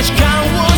確感を